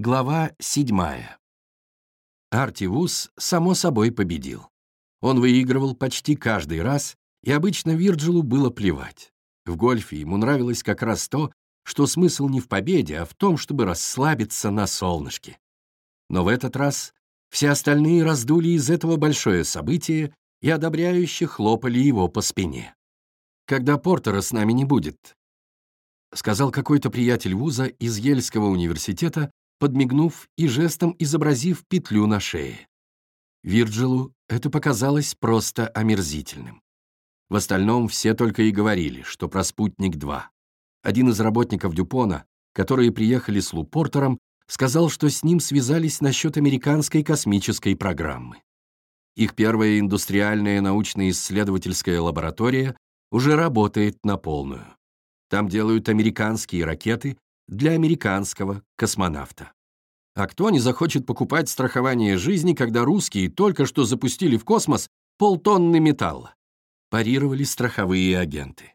Глава седьмая. Артивус, само собой, победил. Он выигрывал почти каждый раз, и обычно Вирджилу было плевать. В гольфе ему нравилось как раз то, что смысл не в победе, а в том, чтобы расслабиться на солнышке. Но в этот раз все остальные раздули из этого большое событие и одобряюще хлопали его по спине. «Когда Портера с нами не будет», — сказал какой-то приятель вуза из Ельского университета, подмигнув и жестом изобразив петлю на шее. Вирджилу это показалось просто омерзительным. В остальном все только и говорили, что про «Спутник-2». Один из работников Дюпона, которые приехали с Лупортером, сказал, что с ним связались насчет американской космической программы. Их первая индустриальная научно-исследовательская лаборатория уже работает на полную. Там делают американские ракеты для американского космонавта. А кто не захочет покупать страхование жизни, когда русские только что запустили в космос полтонны металла? Парировали страховые агенты.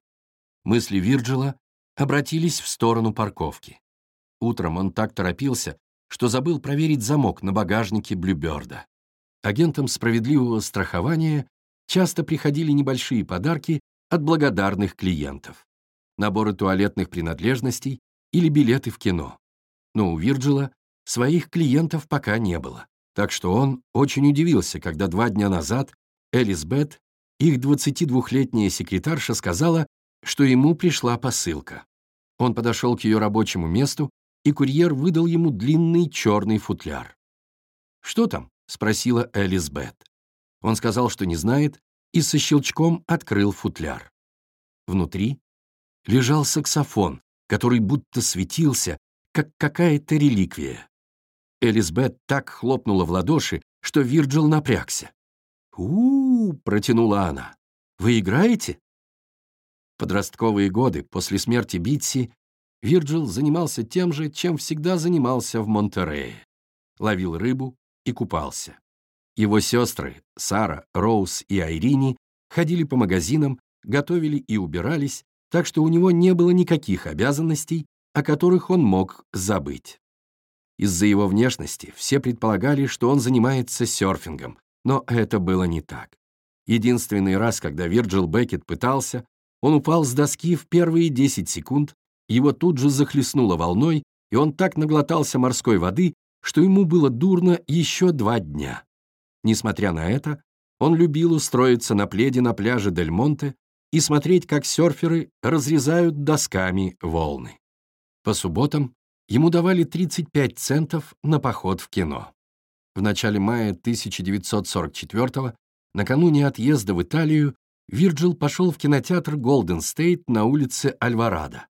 Мысли Вирджила обратились в сторону парковки. Утром он так торопился, что забыл проверить замок на багажнике Блюберда. Агентам справедливого страхования часто приходили небольшие подарки от благодарных клиентов. Наборы туалетных принадлежностей или билеты в кино. Но у Вирджила своих клиентов пока не было, так что он очень удивился, когда два дня назад Элис Бет, их 22-летняя секретарша, сказала, что ему пришла посылка. Он подошел к ее рабочему месту, и курьер выдал ему длинный черный футляр. «Что там?» — спросила Элис Бет. Он сказал, что не знает, и со щелчком открыл футляр. Внутри лежал саксофон, который будто светился, как какая-то реликвия. Элизабет так хлопнула в ладоши, что Вирджил напрягся. у, -у, -у протянула она. «Вы играете?» подростковые годы, после смерти Битси, Вирджил занимался тем же, чем всегда занимался в Монтерее. Ловил рыбу и купался. Его сестры, Сара, Роуз и Айрини, ходили по магазинам, готовили и убирались, так что у него не было никаких обязанностей, о которых он мог забыть. Из-за его внешности все предполагали, что он занимается серфингом, но это было не так. Единственный раз, когда Вирджил Беккет пытался, он упал с доски в первые 10 секунд, его тут же захлестнуло волной, и он так наглотался морской воды, что ему было дурно еще два дня. Несмотря на это, он любил устроиться на пледе на пляже Дель Монте и смотреть, как серферы разрезают досками волны. По субботам ему давали 35 центов на поход в кино. В начале мая 1944 накануне отъезда в Италию, Вирджил пошел в кинотеатр Голден Стейт на улице Альварадо.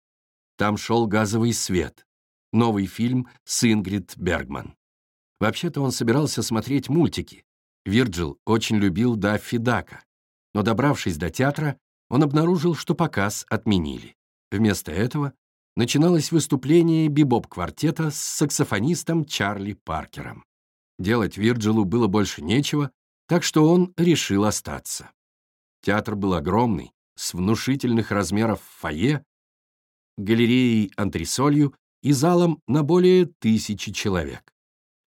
Там шел «Газовый свет», новый фильм с Ингрид Бергман. Вообще-то он собирался смотреть мультики. Вирджил очень любил Даффи Дака, но, добравшись до театра, он обнаружил, что показ отменили. Вместо этого начиналось выступление бибоп-квартета с саксофонистом Чарли Паркером. Делать Вирджилу было больше нечего, так что он решил остаться. Театр был огромный, с внушительных размеров фойе, галереей антресолью и залом на более тысячи человек.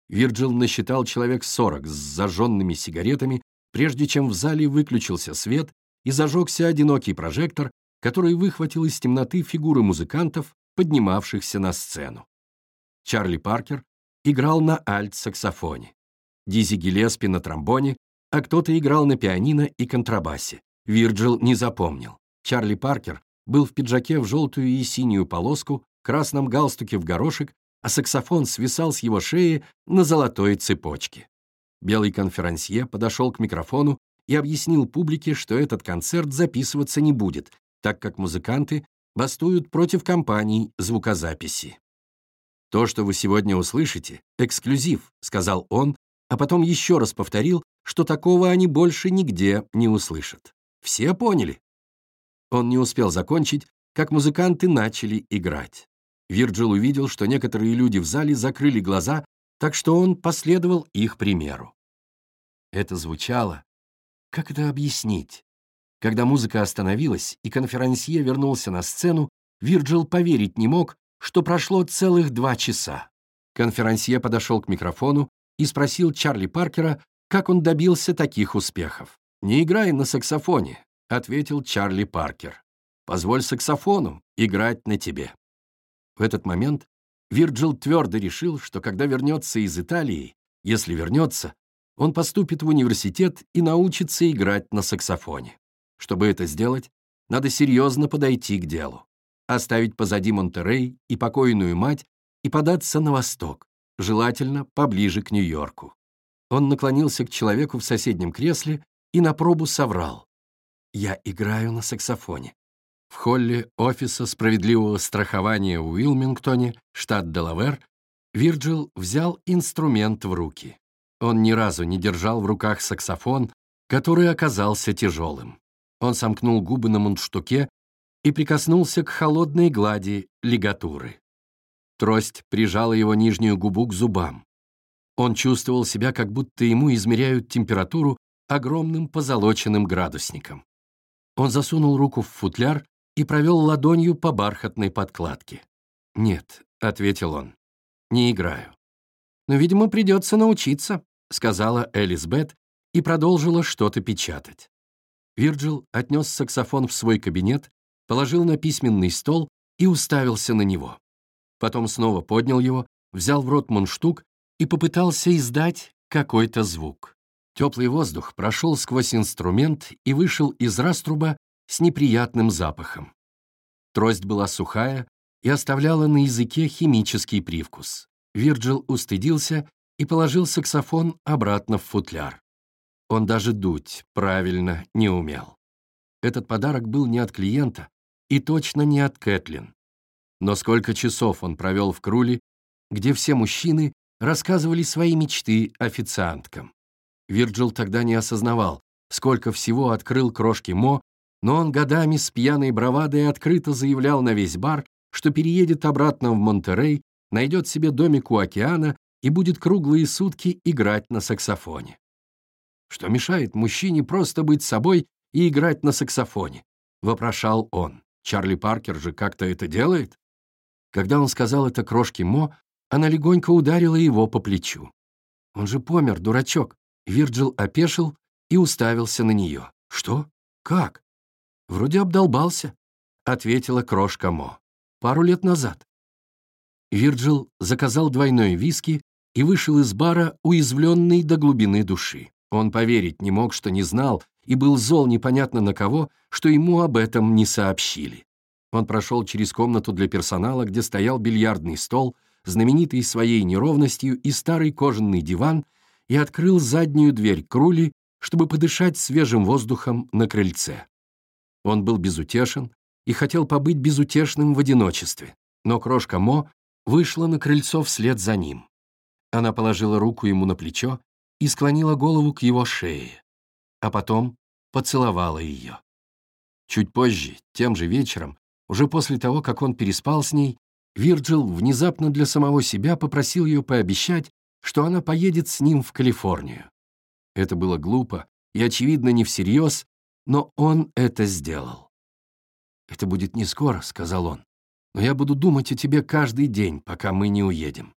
Вирджил насчитал человек сорок с зажженными сигаретами, прежде чем в зале выключился свет и зажегся одинокий прожектор, который выхватил из темноты фигуры музыкантов, поднимавшихся на сцену. Чарли Паркер играл на альт-саксофоне, Дизи Гилеспи на тромбоне, а кто-то играл на пианино и контрабасе. Вирджил не запомнил. Чарли Паркер был в пиджаке в желтую и синюю полоску, красном галстуке в горошек, а саксофон свисал с его шеи на золотой цепочке. Белый конферансье подошел к микрофону и объяснил публике, что этот концерт записываться не будет, так как музыканты бастуют против компаний звукозаписи. «То, что вы сегодня услышите, — эксклюзив», — сказал он, а потом еще раз повторил, что такого они больше нигде не услышат. Все поняли? Он не успел закончить, как музыканты начали играть. Вирджил увидел, что некоторые люди в зале закрыли глаза, так что он последовал их примеру. Это звучало как это объяснить? Когда музыка остановилась и конферансье вернулся на сцену, Вирджил поверить не мог, что прошло целых два часа. Конферансье подошел к микрофону и спросил Чарли Паркера, как он добился таких успехов. «Не играй на саксофоне», — ответил Чарли Паркер. «Позволь саксофону играть на тебе». В этот момент Вирджил твердо решил, что когда вернется из Италии, если вернется, он поступит в университет и научится играть на саксофоне. Чтобы это сделать, надо серьезно подойти к делу, оставить позади Монтерей и покойную мать и податься на восток, желательно поближе к Нью-Йорку. Он наклонился к человеку в соседнем кресле и на пробу соврал. «Я играю на саксофоне». В холле офиса справедливого страхования в Уилмингтоне, штат Делавер, Вирджил взял инструмент в руки. Он ни разу не держал в руках саксофон, который оказался тяжелым. Он сомкнул губы на мундштуке и прикоснулся к холодной глади лигатуры. Трость прижала его нижнюю губу к зубам. Он чувствовал себя, как будто ему измеряют температуру огромным позолоченным градусником. Он засунул руку в футляр и провел ладонью по бархатной подкладке. «Нет», — ответил он, — «не играю». «Но, видимо, придется научиться», — сказала Элизабет и продолжила что-то печатать. Вирджил отнес саксофон в свой кабинет, положил на письменный стол и уставился на него. Потом снова поднял его, взял в рот мундштук и попытался издать какой-то звук. Теплый воздух прошел сквозь инструмент и вышел из раструба с неприятным запахом. Трость была сухая и оставляла на языке химический привкус. Вирджил устыдился и положил саксофон обратно в футляр. Он даже дуть правильно не умел. Этот подарок был не от клиента и точно не от Кэтлин. Но сколько часов он провел в Круле, где все мужчины рассказывали свои мечты официанткам. Вирджил тогда не осознавал, сколько всего открыл крошки Мо, но он годами с пьяной бравадой открыто заявлял на весь бар, что переедет обратно в Монтерей, найдет себе домик у океана и будет круглые сутки играть на саксофоне. Что мешает мужчине просто быть собой и играть на саксофоне? Вопрошал он. Чарли Паркер же как-то это делает? Когда он сказал это крошке Мо, она легонько ударила его по плечу. «Он же помер, дурачок!» Вирджил опешил и уставился на нее. «Что? Как?» «Вроде обдолбался», — ответила крошка Мо. «Пару лет назад». Вирджил заказал двойной виски и вышел из бара, уязвленный до глубины души. Он поверить не мог, что не знал, и был зол непонятно на кого, что ему об этом не сообщили. Он прошел через комнату для персонала, где стоял бильярдный стол, знаменитый своей неровностью и старый кожаный диван, и открыл заднюю дверь Крули, чтобы подышать свежим воздухом на крыльце. Он был безутешен и хотел побыть безутешным в одиночестве, но крошка Мо вышла на крыльцо вслед за ним. Она положила руку ему на плечо и склонила голову к его шее, а потом поцеловала ее. Чуть позже, тем же вечером, уже после того, как он переспал с ней, Вирджил внезапно для самого себя попросил ее пообещать, что она поедет с ним в Калифорнию. Это было глупо и, очевидно, не всерьез, но он это сделал. «Это будет не скоро», — сказал он, «но я буду думать о тебе каждый день, пока мы не уедем».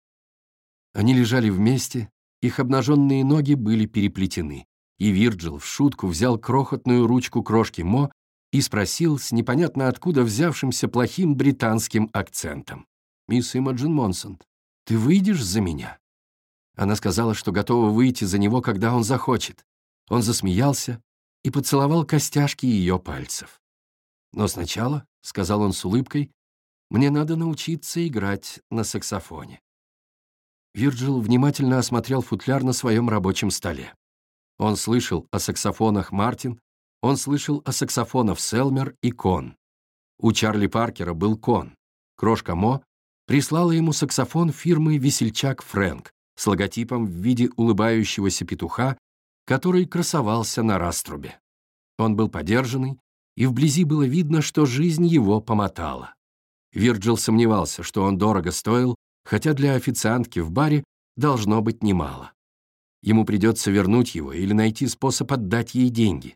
Они лежали вместе, их обнаженные ноги были переплетены, и Вирджил в шутку взял крохотную ручку крошки Мо и спросил с непонятно откуда взявшимся плохим британским акцентом. «Мисс Имаджин Монсонт, ты выйдешь за меня?» Она сказала, что готова выйти за него, когда он захочет. Он засмеялся и поцеловал костяшки ее пальцев. «Но сначала», — сказал он с улыбкой, — «мне надо научиться играть на саксофоне». Вирджил внимательно осмотрел футляр на своем рабочем столе. Он слышал о саксофонах Мартин, он слышал о саксофонах Селмер и Кон. У Чарли Паркера был Кон. Крошка Мо прислала ему саксофон фирмы «Весельчак Фрэнк» с логотипом в виде улыбающегося петуха, который красовался на раструбе. Он был подержанный, и вблизи было видно, что жизнь его помотала. Вирджил сомневался, что он дорого стоил, хотя для официантки в баре должно быть немало. Ему придется вернуть его или найти способ отдать ей деньги.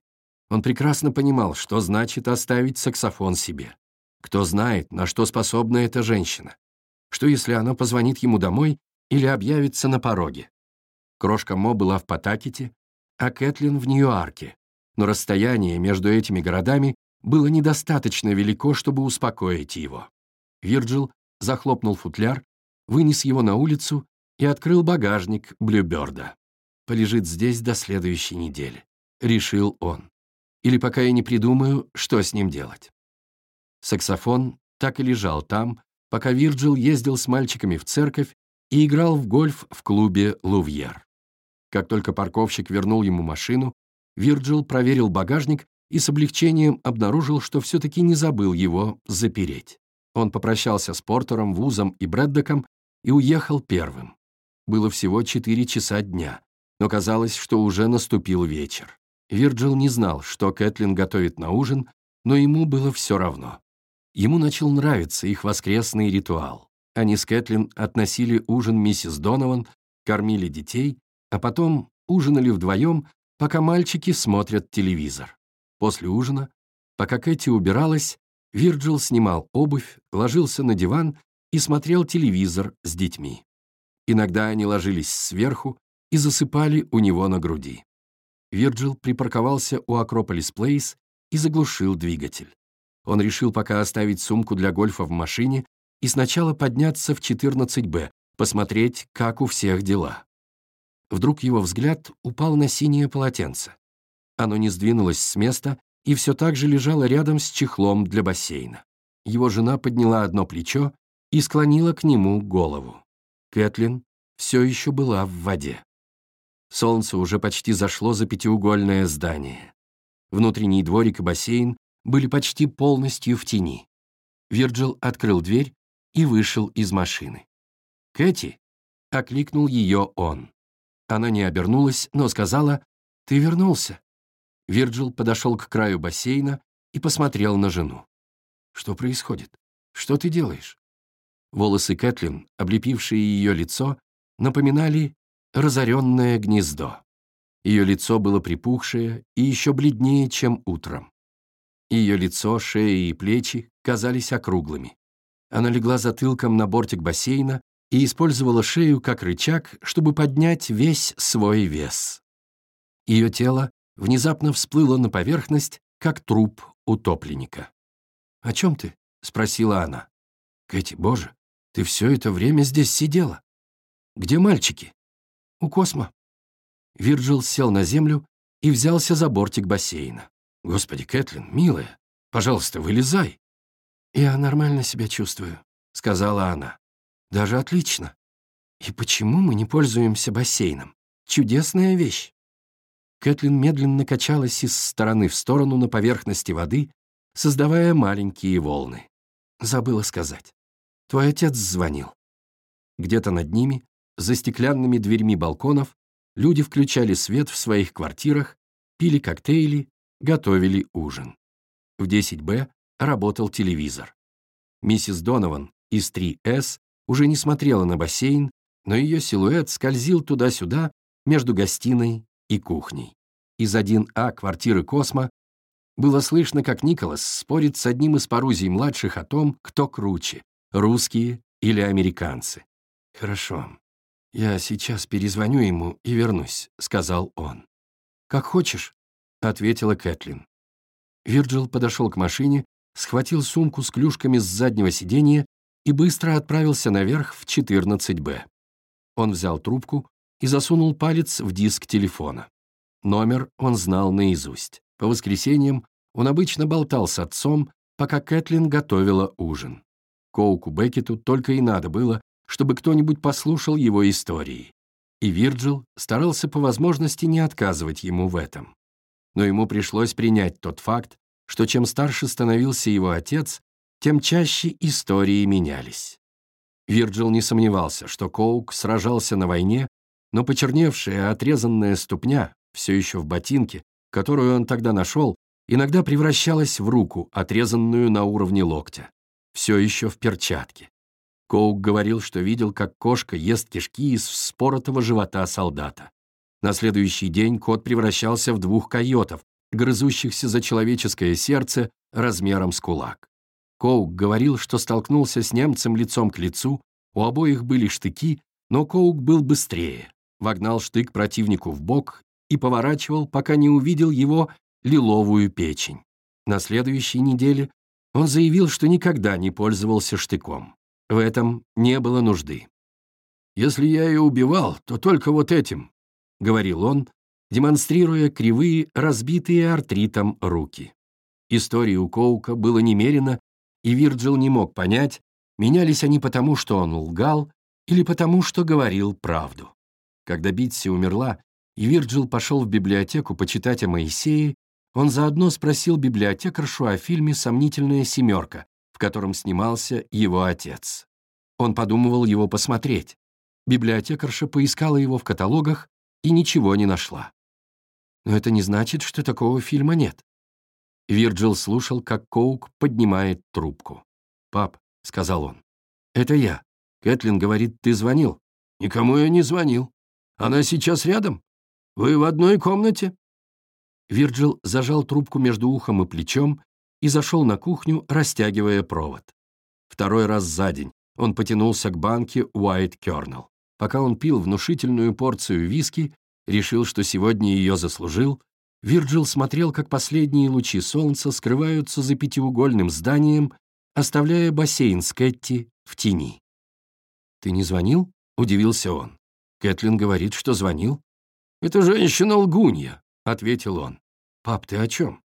Он прекрасно понимал, что значит оставить саксофон себе. Кто знает, на что способна эта женщина. Что если она позвонит ему домой или объявится на пороге. Крошка Мо была в Потакете, а Кэтлин в Нью-Арке, но расстояние между этими городами было недостаточно велико, чтобы успокоить его. Вирджил захлопнул футляр, вынес его на улицу и открыл багажник Блюберда. «Полежит здесь до следующей недели», — решил он. «Или пока я не придумаю, что с ним делать». Саксофон так и лежал там, пока Вирджил ездил с мальчиками в церковь и играл в гольф в клубе «Лувьер». Как только парковщик вернул ему машину, Вирджил проверил багажник и с облегчением обнаружил, что все-таки не забыл его запереть. Он попрощался с Портером, Вузом и Брэддоком и уехал первым. Было всего четыре часа дня, но казалось, что уже наступил вечер. Вирджил не знал, что Кэтлин готовит на ужин, но ему было все равно. Ему начал нравиться их воскресный ритуал. Они с Кэтлин относили ужин миссис Донован, кормили детей, а потом ужинали вдвоем, пока мальчики смотрят телевизор. После ужина, пока Кэти убиралась, Вирджил снимал обувь, ложился на диван и смотрел телевизор с детьми. Иногда они ложились сверху и засыпали у него на груди. Вирджил припарковался у Акрополис Плейс и заглушил двигатель. Он решил пока оставить сумку для гольфа в машине и сначала подняться в 14Б, посмотреть, как у всех дела. Вдруг его взгляд упал на синее полотенце. Оно не сдвинулось с места и все так же лежало рядом с чехлом для бассейна. Его жена подняла одно плечо и склонила к нему голову. Кэтлин все еще была в воде. Солнце уже почти зашло за пятиугольное здание. Внутренний дворик и бассейн были почти полностью в тени. Вирджил открыл дверь и вышел из машины. «Кэти!» — окликнул ее он. Она не обернулась, но сказала «Ты вернулся». Вирджил подошел к краю бассейна и посмотрел на жену. «Что происходит? Что ты делаешь?» Волосы Кэтлин, облепившие ее лицо, напоминали разоренное гнездо. Ее лицо было припухшее и еще бледнее, чем утром. Ее лицо, шея и плечи казались округлыми. Она легла затылком на бортик бассейна и использовала шею как рычаг, чтобы поднять весь свой вес. Ее тело внезапно всплыло на поверхность, как труп утопленника. «О чем ты?» — спросила она. «Кэти, боже, ты все это время здесь сидела. Где мальчики?» «У Космо». Вирджил сел на землю и взялся за бортик бассейна. «Господи, Кэтлин, милая, пожалуйста, вылезай». «Я нормально себя чувствую», — сказала она. «Даже отлично. И почему мы не пользуемся бассейном? Чудесная вещь». Кэтлин медленно качалась из стороны в сторону на поверхности воды, создавая маленькие волны. Забыла сказать. Твой отец звонил. Где-то над ними, за стеклянными дверьми балконов, люди включали свет в своих квартирах, пили коктейли, готовили ужин. В 10Б работал телевизор. Миссис Донован из 3С уже не смотрела на бассейн, но ее силуэт скользил туда-сюда между гостиной и кухней. Из 1А квартиры Космо было слышно, как Николас спорит с одним из Парузий-младших о том, кто круче — русские или американцы. «Хорошо, я сейчас перезвоню ему и вернусь», — сказал он. «Как хочешь», — ответила Кэтлин. Вирджил подошел к машине, схватил сумку с клюшками с заднего сиденья и быстро отправился наверх в 14Б. Он взял трубку и засунул палец в диск телефона. Номер он знал наизусть. По воскресеньям он обычно болтал с отцом, пока Кэтлин готовила ужин. Коуку Беккету только и надо было, чтобы кто-нибудь послушал его истории. И Вирджил старался по возможности не отказывать ему в этом. Но ему пришлось принять тот факт, что чем старше становился его отец, тем чаще истории менялись. Вирджил не сомневался, что Коук сражался на войне, но почерневшая отрезанная ступня, все еще в ботинке, которую он тогда нашел, иногда превращалась в руку, отрезанную на уровне локтя, все еще в перчатке. Коук говорил, что видел, как кошка ест кишки из вспоротого живота солдата. На следующий день кот превращался в двух койотов, грызущихся за человеческое сердце размером с кулак. Коук говорил, что столкнулся с немцем лицом к лицу, у обоих были штыки, Но Коук был быстрее, вогнал штык противнику в бок и поворачивал, пока не увидел его лиловую печень. На следующей неделе он заявил, что никогда не пользовался штыком. В этом не было нужды. «Если я ее убивал, то только вот этим», — говорил он, демонстрируя кривые, разбитые артритом руки. Истории у Коука было немерено, и Вирджил не мог понять, менялись они потому, что он лгал, или потому, что говорил правду. Когда Битси умерла, и Вирджил пошел в библиотеку почитать о Моисее, он заодно спросил библиотекаршу о фильме «Сомнительная семерка», в котором снимался его отец. Он подумывал его посмотреть. Библиотекарша поискала его в каталогах и ничего не нашла. Но это не значит, что такого фильма нет. Вирджил слушал, как Коук поднимает трубку. «Пап», — сказал он, — «это я. Кэтлин говорит, ты звонил». «Никому я не звонил. Она сейчас рядом. Вы в одной комнате?» Вирджил зажал трубку между ухом и плечом и зашел на кухню, растягивая провод. Второй раз за день он потянулся к банке White Kernel. Пока он пил внушительную порцию виски, решил, что сегодня ее заслужил, Вирджил смотрел, как последние лучи солнца скрываются за пятиугольным зданием, оставляя бассейн с Кэтти в тени. «Ты не звонил?» — удивился он. Кэтлин говорит, что звонил. «Это женщина лгунья», — ответил он. «Пап, ты о чем?»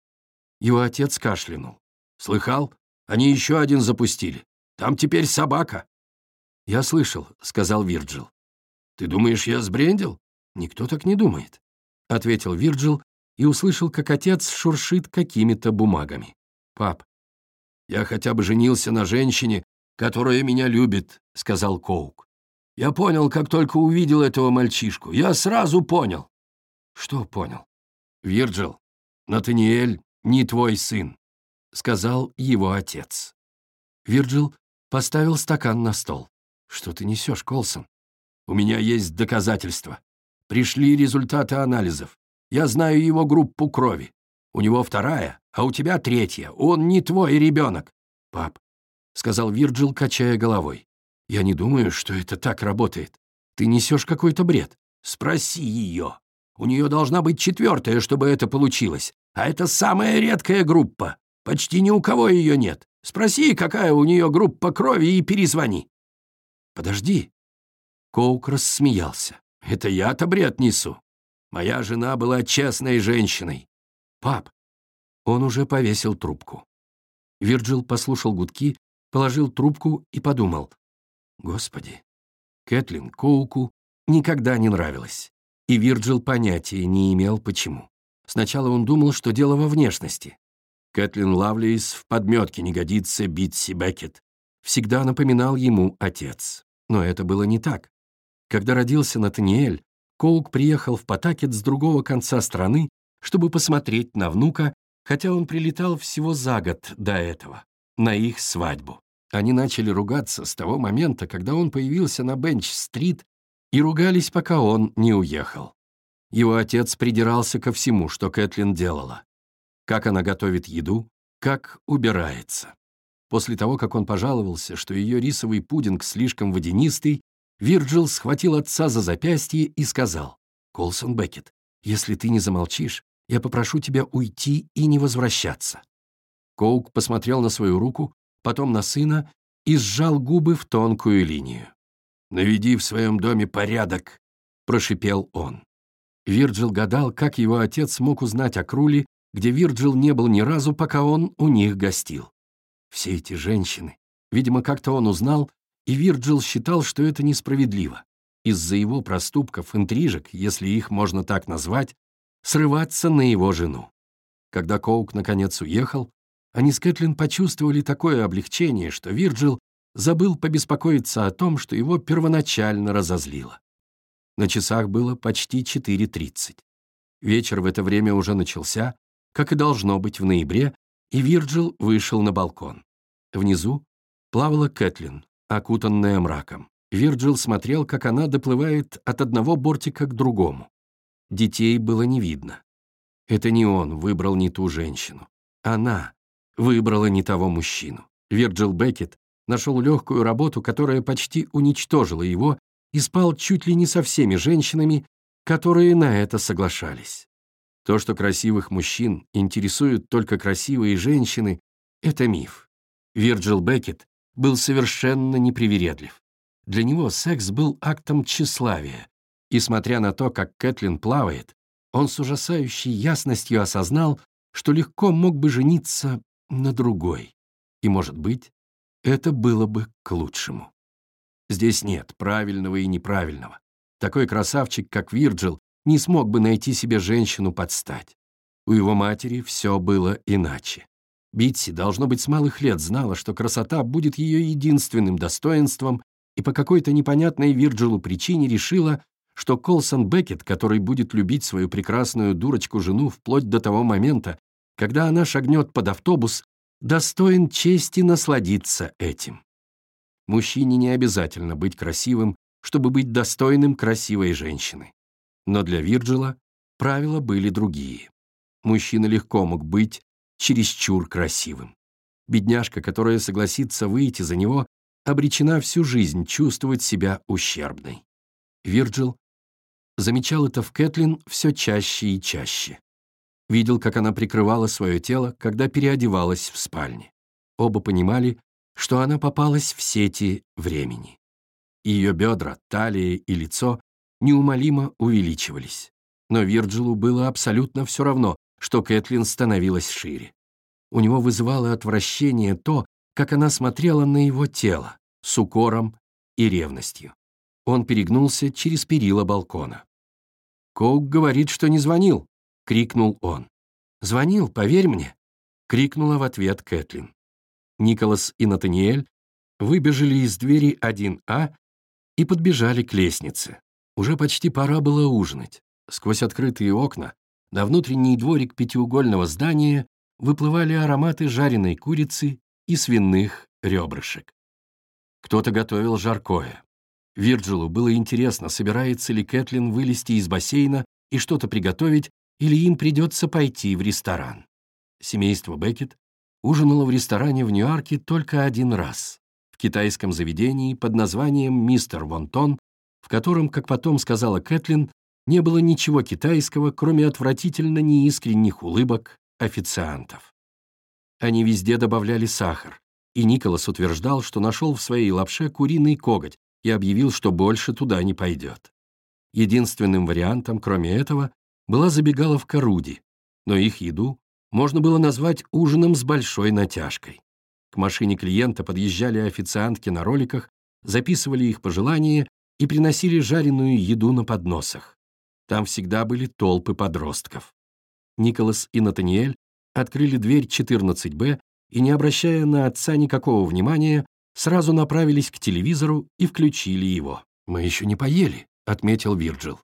Его отец кашлянул. «Слыхал? Они еще один запустили. Там теперь собака». «Я слышал», — сказал Вирджил. «Ты думаешь, я сбрендил?» «Никто так не думает», — ответил Вирджил и услышал, как отец шуршит какими-то бумагами. «Пап, я хотя бы женился на женщине, которая меня любит», — сказал Коук. «Я понял, как только увидел этого мальчишку. Я сразу понял». «Что понял?» «Вирджил, Натаниэль не твой сын», — сказал его отец. Вирджил поставил стакан на стол. «Что ты несешь, Колсон?» «У меня есть доказательства. Пришли результаты анализов. Я знаю его группу крови. У него вторая, а у тебя третья. Он не твой ребенок». «Пап», — сказал Вирджил, качая головой, — «я не думаю, что это так работает. Ты несешь какой-то бред. Спроси ее». У нее должна быть четвертая, чтобы это получилось. А это самая редкая группа. Почти ни у кого ее нет. Спроси, какая у нее группа крови, и перезвони». «Подожди». Коук рассмеялся. «Это я-то бред несу. Моя жена была честной женщиной. Пап». Он уже повесил трубку. Вирджил послушал гудки, положил трубку и подумал. «Господи, Кэтлин Коуку никогда не нравилась. И Вирджил понятия не имел, почему. Сначала он думал, что дело во внешности. Кэтлин Лавлейс в подметке не годится Битси Беккет. Всегда напоминал ему отец. Но это было не так. Когда родился Натаниэль, Коук приехал в Потакет с другого конца страны, чтобы посмотреть на внука, хотя он прилетал всего за год до этого, на их свадьбу. Они начали ругаться с того момента, когда он появился на Бенч-стрит и ругались, пока он не уехал. Его отец придирался ко всему, что Кэтлин делала. Как она готовит еду, как убирается. После того, как он пожаловался, что ее рисовый пудинг слишком водянистый, Вирджил схватил отца за запястье и сказал, «Колсон Беккет, если ты не замолчишь, я попрошу тебя уйти и не возвращаться». Коук посмотрел на свою руку, потом на сына и сжал губы в тонкую линию. «Наведи в своем доме порядок», — прошипел он. Вирджил гадал, как его отец мог узнать о Круле, где Вирджил не был ни разу, пока он у них гостил. Все эти женщины. Видимо, как-то он узнал, и Вирджил считал, что это несправедливо. Из-за его проступков, интрижек, если их можно так назвать, срываться на его жену. Когда Коук наконец уехал, они с Кэтлин почувствовали такое облегчение, что Вирджил забыл побеспокоиться о том, что его первоначально разозлило. На часах было почти 4.30. Вечер в это время уже начался, как и должно быть в ноябре, и Вирджил вышел на балкон. Внизу плавала Кэтлин, окутанная мраком. Вирджил смотрел, как она доплывает от одного бортика к другому. Детей было не видно. Это не он выбрал не ту женщину. Она выбрала не того мужчину. Вирджил Беккет нашел легкую работу, которая почти уничтожила его и спал чуть ли не со всеми женщинами, которые на это соглашались. То, что красивых мужчин интересуют только красивые женщины, это миф. Вирджил Беккет был совершенно непривередлив. Для него секс был актом тщеславия, и, смотря на то, как Кэтлин плавает, он с ужасающей ясностью осознал, что легко мог бы жениться на другой. И, может быть, это было бы к лучшему. Здесь нет правильного и неправильного. Такой красавчик, как Вирджил, не смог бы найти себе женщину под стать. У его матери все было иначе. Битси, должно быть, с малых лет знала, что красота будет ее единственным достоинством, и по какой-то непонятной Вирджилу причине решила, что Колсон Беккет, который будет любить свою прекрасную дурочку-жену вплоть до того момента, когда она шагнет под автобус, достоин чести насладиться этим. Мужчине не обязательно быть красивым, чтобы быть достойным красивой женщины. Но для Вирджила правила были другие. Мужчина легко мог быть чересчур красивым. Бедняжка, которая согласится выйти за него, обречена всю жизнь чувствовать себя ущербной. Вирджил замечал это в Кэтлин все чаще и чаще. Видел, как она прикрывала свое тело, когда переодевалась в спальне. Оба понимали, что она попалась в сети времени. Ее бедра, талия и лицо неумолимо увеличивались. Но Вирджилу было абсолютно все равно, что Кэтлин становилась шире. У него вызывало отвращение то, как она смотрела на его тело, с укором и ревностью. Он перегнулся через перила балкона. «Коук говорит, что не звонил», — крикнул он. «Звонил, поверь мне», — крикнула в ответ Кэтлин. Николас и Натаниэль выбежали из двери 1А и подбежали к лестнице. Уже почти пора было ужинать. Сквозь открытые окна на внутренний дворик пятиугольного здания выплывали ароматы жареной курицы и свиных ребрышек. Кто-то готовил жаркое. Вирджилу было интересно, собирается ли Кэтлин вылезти из бассейна и что-то приготовить, или им придется пойти в ресторан. Семейство Беккет ужинало в ресторане в Нью-Йорке только один раз в китайском заведении под названием «Мистер Вонтон», в котором, как потом сказала Кэтлин, не было ничего китайского, кроме отвратительно неискренних улыбок официантов. Они везде добавляли сахар, и Николас утверждал, что нашел в своей лапше куриный коготь и объявил, что больше туда не пойдет. Единственным вариантом, кроме этого, была забегаловка Руди, но их еду можно было назвать ужином с большой натяжкой. К машине клиента подъезжали официантки на роликах, записывали их пожелания и приносили жареную еду на подносах. Там всегда были толпы подростков. Николас и Натаниэль открыли дверь 14Б и, не обращая на отца никакого внимания, сразу направились к телевизору и включили его. «Мы еще не поели», — отметил Вирджил.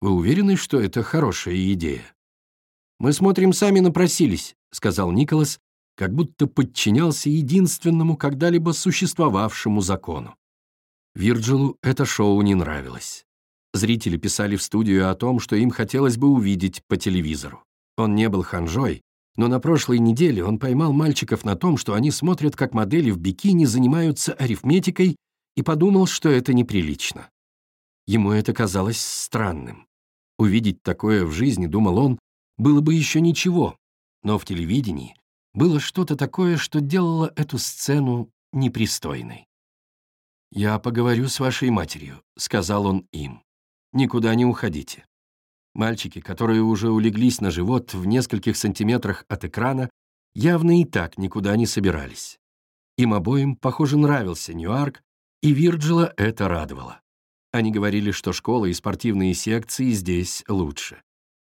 «Вы уверены, что это хорошая идея?» «Мы смотрим, сами напросились», — сказал Николас, как будто подчинялся единственному когда-либо существовавшему закону. Вирджилу это шоу не нравилось. Зрители писали в студию о том, что им хотелось бы увидеть по телевизору. Он не был ханжой, но на прошлой неделе он поймал мальчиков на том, что они смотрят, как модели в бикини занимаются арифметикой, и подумал, что это неприлично. Ему это казалось странным. Увидеть такое в жизни, думал он, было бы еще ничего, но в телевидении было что-то такое, что делало эту сцену непристойной. «Я поговорю с вашей матерью», — сказал он им. «Никуда не уходите». Мальчики, которые уже улеглись на живот в нескольких сантиметрах от экрана, явно и так никуда не собирались. Им обоим, похоже, нравился Ньюарк, и Вирджила это радовало. Они говорили, что школы и спортивные секции здесь лучше.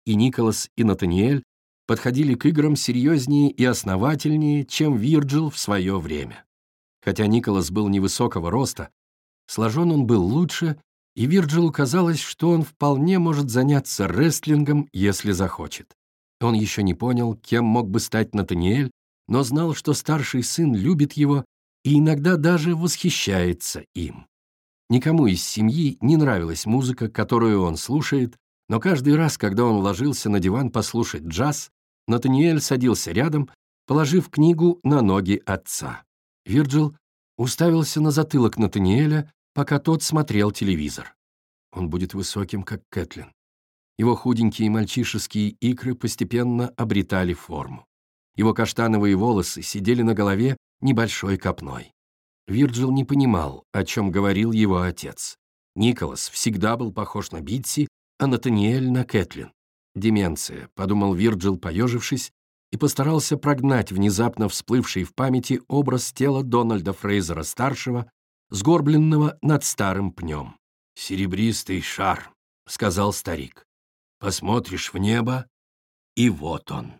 И Николас, и Натаниэль подходили к играм серьезнее и основательнее, чем Вирджил в свое время. Хотя Николас был невысокого роста, сложен он был лучше, и Вирджилу казалось, что он вполне может заняться рестлингом, если захочет. Он еще не понял, кем мог бы стать Натаниэль, но знал, что старший сын любит его и иногда даже восхищается им. Никому из семьи не нравилась музыка, которую он слушает, но каждый раз, когда он ложился на диван послушать джаз, Натаниэль садился рядом, положив книгу на ноги отца. Вирджил уставился на затылок Натаниэля, пока тот смотрел телевизор. Он будет высоким, как Кэтлин. Его худенькие мальчишеские икры постепенно обретали форму. Его каштановые волосы сидели на голове небольшой копной. Вирджил не понимал, о чем говорил его отец. Николас всегда был похож на Битси, а Натаниэль на Кэтлин. «Деменция», — подумал Вирджил, поежившись, и постарался прогнать внезапно всплывший в памяти образ тела Дональда Фрейзера-старшего, сгорбленного над старым пнем. «Серебристый шар», — сказал старик. «Посмотришь в небо, и вот он».